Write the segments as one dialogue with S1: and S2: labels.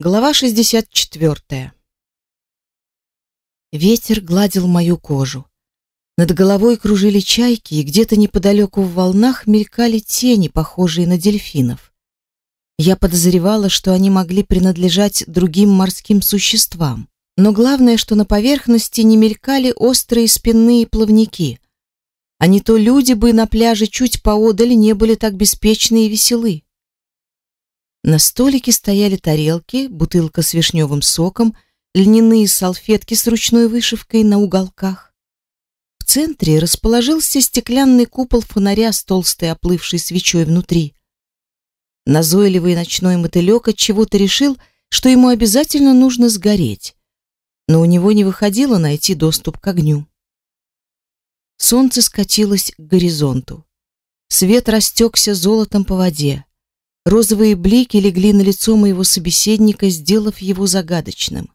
S1: Глава 64. Ветер гладил мою кожу. Над головой кружили чайки, и где-то неподалеку в волнах мелькали тени, похожие на дельфинов. Я подозревала, что они могли принадлежать другим морским существам. Но главное, что на поверхности не мелькали острые спинные плавники. А не то люди бы на пляже чуть поодаль не были так беспечны и веселы. На столике стояли тарелки, бутылка с вишневым соком, льняные салфетки с ручной вышивкой на уголках. В центре расположился стеклянный купол фонаря с толстой оплывшей свечой внутри. Назойливый ночной мотылек от чего-то решил, что ему обязательно нужно сгореть, но у него не выходило найти доступ к огню. Солнце скатилось к горизонту. Свет растекся золотом по воде. Розовые блики легли на лицо моего собеседника, сделав его загадочным.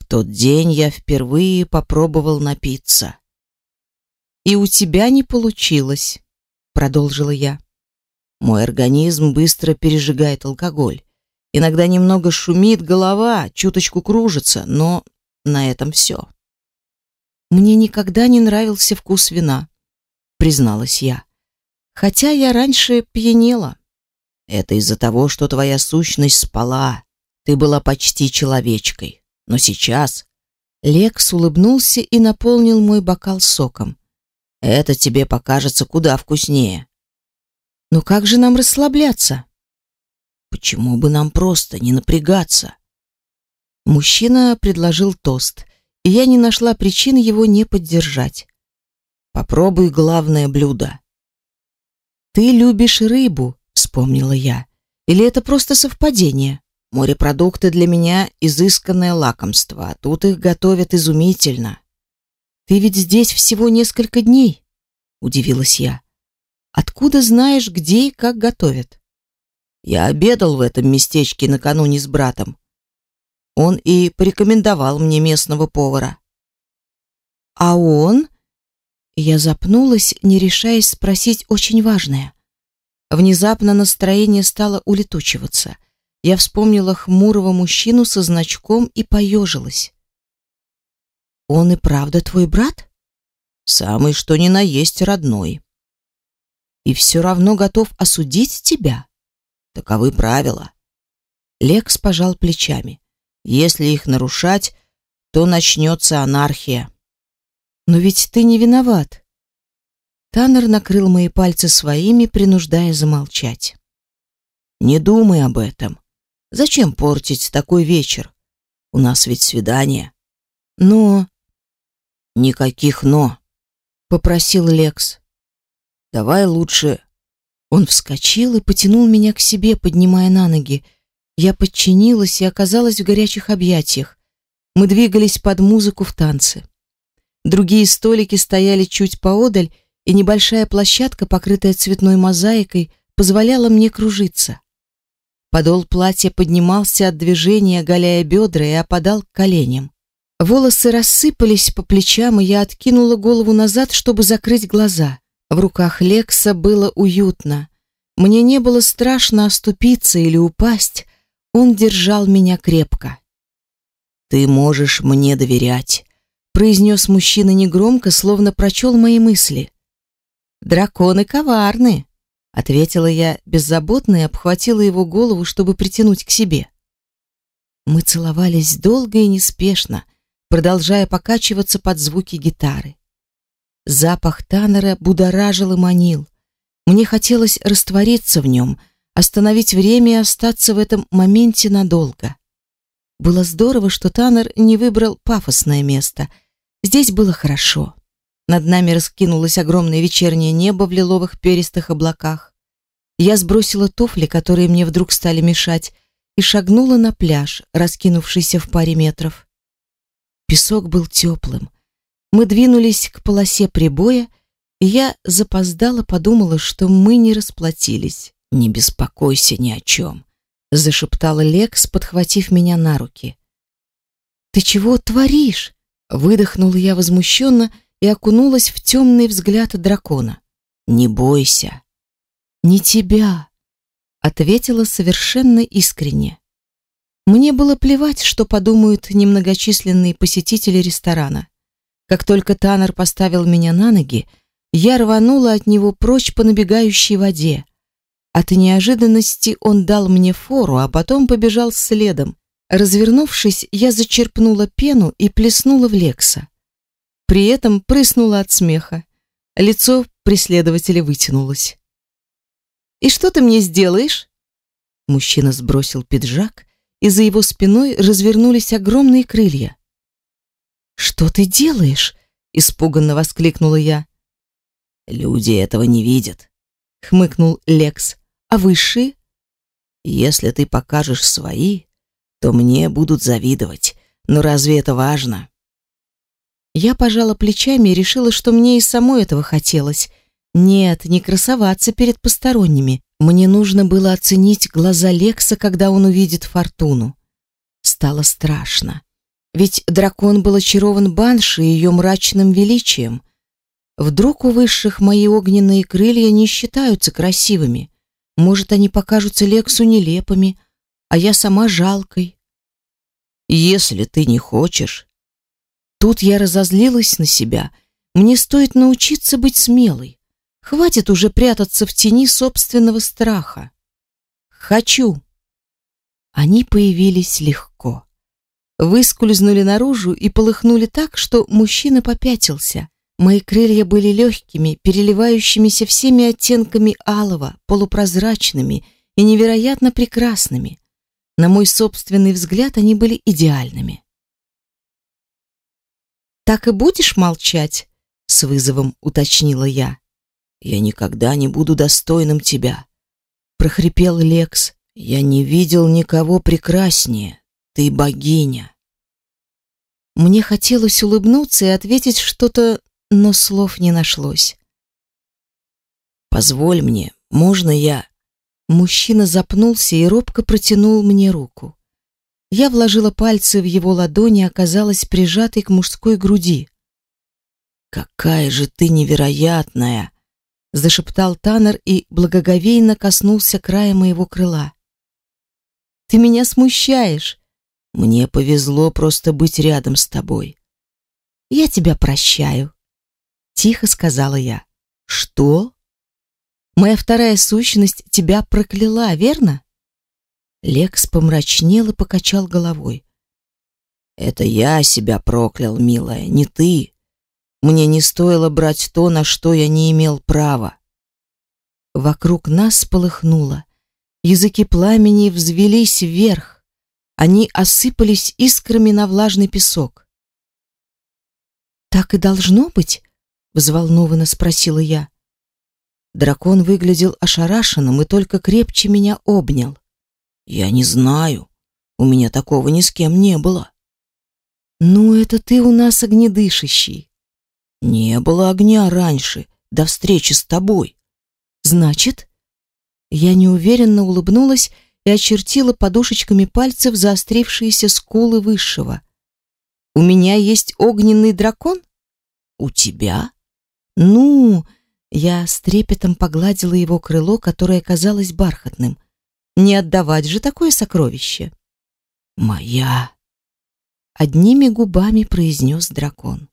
S1: В тот день я впервые попробовал напиться. И у тебя не получилось, продолжила я. Мой организм быстро пережигает алкоголь. Иногда немного шумит голова, чуточку кружится, но на этом все. Мне никогда не нравился вкус вина, призналась я. Хотя я раньше пьянела. Это из-за того, что твоя сущность спала. Ты была почти человечкой. Но сейчас Лекс улыбнулся и наполнил мой бокал соком. Это тебе покажется куда вкуснее. Но как же нам расслабляться? Почему бы нам просто не напрягаться? Мужчина предложил тост, и я не нашла причин его не поддержать. Попробуй главное блюдо. Ты любишь рыбу, вспомнила я. Или это просто совпадение? Морепродукты для меня изысканное лакомство, а тут их готовят изумительно. Ты ведь здесь всего несколько дней, удивилась я. Откуда знаешь, где и как готовят? Я обедал в этом местечке накануне с братом. Он и порекомендовал мне местного повара. А он я запнулась, не решаясь спросить очень важное. Внезапно настроение стало улетучиваться. Я вспомнила хмурого мужчину со значком и поежилась. Он и правда твой брат? Самый что ни на есть родной. И все равно готов осудить тебя? Таковы правила. Лекс пожал плечами. Если их нарушать, то начнется анархия. Но ведь ты не виноват. Таннер накрыл мои пальцы своими, принуждая замолчать. Не думай об этом. Зачем портить такой вечер? У нас ведь свидание. Но никаких но, попросил Лекс. Давай лучше. Он вскочил и потянул меня к себе, поднимая на ноги. Я подчинилась и оказалась в горячих объятиях. Мы двигались под музыку в танце. Другие столики стояли чуть поодаль, и небольшая площадка, покрытая цветной мозаикой, позволяла мне кружиться. Подол платья поднимался от движения, оголяя бедра и опадал к коленям. Волосы рассыпались по плечам, и я откинула голову назад, чтобы закрыть глаза. В руках Лекса было уютно. Мне не было страшно оступиться или упасть. Он держал меня крепко. «Ты можешь мне доверять», произнес мужчина негромко, словно прочел мои мысли. Драконы коварны, ответила я беззаботно и обхватила его голову, чтобы притянуть к себе. Мы целовались долго и неспешно, продолжая покачиваться под звуки гитары. Запах Таннера будоражил и манил. Мне хотелось раствориться в нем, остановить время и остаться в этом моменте надолго. Было здорово, что Таннер не выбрал пафосное место — Здесь было хорошо. Над нами раскинулось огромное вечернее небо в лиловых перистых облаках. Я сбросила туфли, которые мне вдруг стали мешать, и шагнула на пляж, раскинувшийся в паре метров. Песок был теплым. Мы двинулись к полосе прибоя, и я запоздала подумала, что мы не расплатились. «Не беспокойся ни о чем», — зашептала Лекс, подхватив меня на руки. «Ты чего творишь?» Выдохнула я возмущенно и окунулась в темный взгляд дракона. «Не бойся». «Не тебя», — ответила совершенно искренне. Мне было плевать, что подумают немногочисленные посетители ресторана. Как только Таннер поставил меня на ноги, я рванула от него прочь по набегающей воде. От неожиданности он дал мне фору, а потом побежал следом. Развернувшись, я зачерпнула пену и плеснула в Лекса. При этом прыснула от смеха. Лицо преследователя вытянулось. «И что ты мне сделаешь?» Мужчина сбросил пиджак, и за его спиной развернулись огромные крылья. «Что ты делаешь?» — испуганно воскликнула я.
S2: «Люди этого не видят», — хмыкнул Лекс. «А высшие?» «Если ты покажешь свои, то мне будут завидовать. Но разве это важно?»
S1: Я пожала плечами и решила, что мне и самой этого хотелось. Нет, не красоваться перед посторонними. Мне нужно было оценить глаза Лекса, когда он увидит Фортуну. Стало страшно. Ведь дракон был очарован Банши и ее мрачным величием. Вдруг у высших мои огненные крылья не считаются красивыми. Может, они покажутся Лексу нелепыми, а я сама жалкой.
S2: Если ты не хочешь...
S1: Тут я разозлилась на себя. Мне стоит научиться быть смелой. Хватит уже прятаться в тени собственного страха. Хочу. Они появились легко выскользнули наружу и полыхнули так, что мужчина попятился. Мои крылья были легкими, переливающимися всеми оттенками алого, полупрозрачными и невероятно прекрасными. На мой собственный взгляд они были идеальными. «Так и будешь молчать?» — с вызовом уточнила я.
S2: «Я никогда не буду достойным тебя», — прохрипел Лекс. «Я не видел никого прекраснее. Ты богиня.
S1: Мне хотелось улыбнуться и ответить что-то, но слов не нашлось.
S2: Позволь мне, можно я?
S1: Мужчина запнулся и робко протянул мне руку. Я вложила пальцы в его ладони оказалась прижатой к мужской груди.
S2: Какая же ты невероятная,
S1: зашептал Таннер и благоговейно коснулся края моего крыла. Ты меня смущаешь,
S2: мне повезло просто быть рядом с тобой.
S1: Я тебя прощаю, тихо сказала я.
S2: Что?
S1: Моя вторая сущность тебя прокляла, верно? Лекс помрачнел и покачал головой.
S2: Это я себя проклял, милая, не ты. Мне не стоило брать то, на что я не имел права.
S1: Вокруг нас полыхнуло. Языки пламени взвелись вверх. Они осыпались искрами на влажный песок. Так и должно быть, взволнованно спросила я. Дракон выглядел ошарашенным и только крепче меня обнял.
S2: Я не знаю. У меня такого ни с кем не было.
S1: Ну, это ты у нас огнедышащий.
S2: Не было огня раньше, до встречи с тобой.
S1: Значит, я неуверенно улыбнулась и очертила подушечками пальцев заострившиеся скулы высшего. «У меня есть огненный дракон?»
S2: «У тебя?»
S1: «Ну...» Я с трепетом погладила его крыло, которое казалось бархатным. «Не отдавать же такое сокровище!»
S2: «Моя!»
S1: Одними губами произнес дракон.